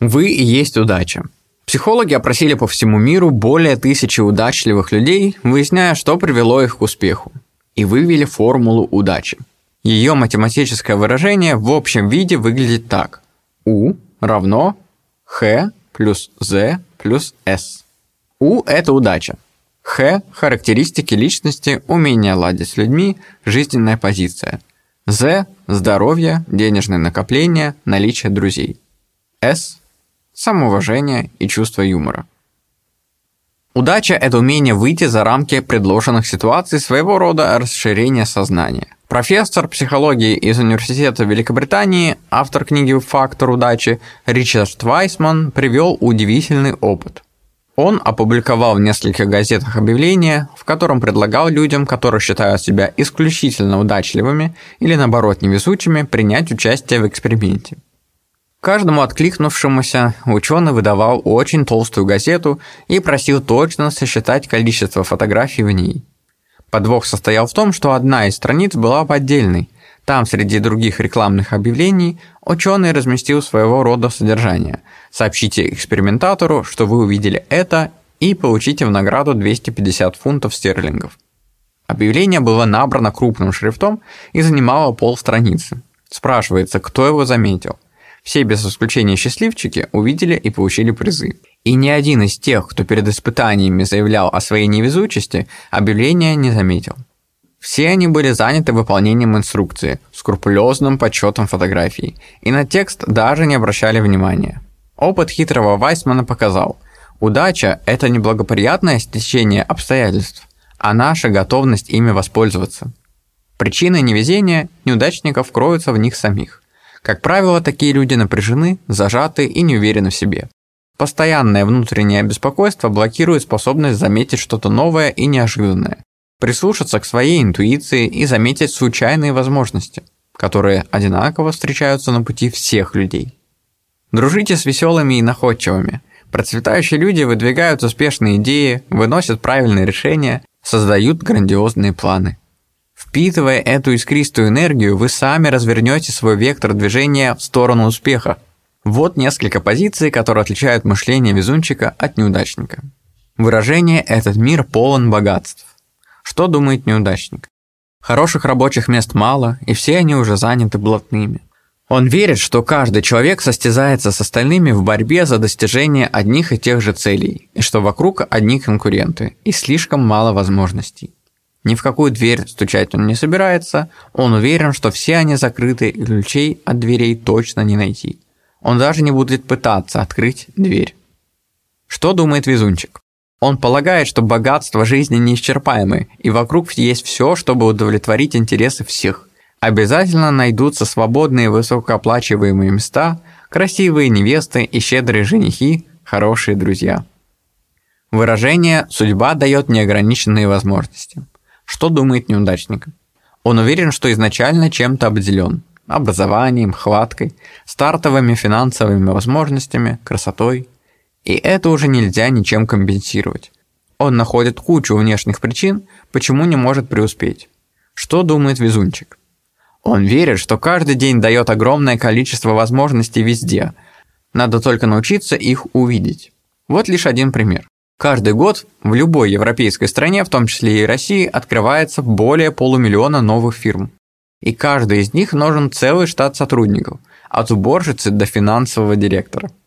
Вы и есть удача. Психологи опросили по всему миру более тысячи удачливых людей, выясняя, что привело их к успеху, и вывели формулу удачи. Ее математическое выражение в общем виде выглядит так. U равно Х плюс Z плюс S. U – это удача. Х – характеристики личности, умение ладить с людьми, жизненная позиция. З – здоровье, денежное накопление, наличие друзей. С – самоуважение и чувство юмора. Удача – это умение выйти за рамки предложенных ситуаций, своего рода расширение сознания. Профессор психологии из Университета Великобритании, автор книги «Фактор удачи» Ричард Вайсман привел удивительный опыт. Он опубликовал в нескольких газетах объявление, в котором предлагал людям, которые считают себя исключительно удачливыми или наоборот невезучими, принять участие в эксперименте. Каждому откликнувшемуся ученый выдавал очень толстую газету и просил точно сосчитать количество фотографий в ней. Подвох состоял в том, что одна из страниц была поддельной. Там, среди других рекламных объявлений, ученый разместил своего рода содержание. Сообщите экспериментатору, что вы увидели это, и получите в награду 250 фунтов стерлингов. Объявление было набрано крупным шрифтом и занимало полстраницы. Спрашивается, кто его заметил – все без исключения счастливчики увидели и получили призы. И ни один из тех, кто перед испытаниями заявлял о своей невезучести, объявления не заметил. Все они были заняты выполнением инструкции, скрупулезным подсчетом фотографий, и на текст даже не обращали внимания. Опыт хитрого Вайсмана показал, удача – это не благоприятное стечение обстоятельств, а наша готовность ими воспользоваться. Причины невезения неудачников кроются в них самих – как правило, такие люди напряжены, зажаты и не уверены в себе. Постоянное внутреннее беспокойство блокирует способность заметить что-то новое и неожиданное, прислушаться к своей интуиции и заметить случайные возможности, которые одинаково встречаются на пути всех людей. Дружите с веселыми и находчивыми. Процветающие люди выдвигают успешные идеи, выносят правильные решения, создают грандиозные планы. Впитывая эту искристую энергию, вы сами развернете свой вектор движения в сторону успеха. Вот несколько позиций, которые отличают мышление везунчика от неудачника. Выражение «этот мир полон богатств». Что думает неудачник? Хороших рабочих мест мало, и все они уже заняты блатными. Он верит, что каждый человек состязается с остальными в борьбе за достижение одних и тех же целей, и что вокруг одни конкуренты, и слишком мало возможностей. Ни в какую дверь стучать он не собирается, он уверен, что все они закрыты и ключей от дверей точно не найти. Он даже не будет пытаться открыть дверь. Что думает везунчик? Он полагает, что богатство жизни неисчерпаемы, и вокруг есть все, чтобы удовлетворить интересы всех. Обязательно найдутся свободные высокооплачиваемые места, красивые невесты и щедрые женихи, хорошие друзья. Выражение «судьба дает неограниченные возможности». Что думает неудачник? Он уверен, что изначально чем-то обделен. Образованием, хваткой, стартовыми финансовыми возможностями, красотой. И это уже нельзя ничем компенсировать. Он находит кучу внешних причин, почему не может преуспеть. Что думает везунчик? Он верит, что каждый день дает огромное количество возможностей везде. Надо только научиться их увидеть. Вот лишь один пример. Каждый год в любой европейской стране, в том числе и России, открывается более полумиллиона новых фирм. И каждый из них нужен целый штат сотрудников, от уборщицы до финансового директора.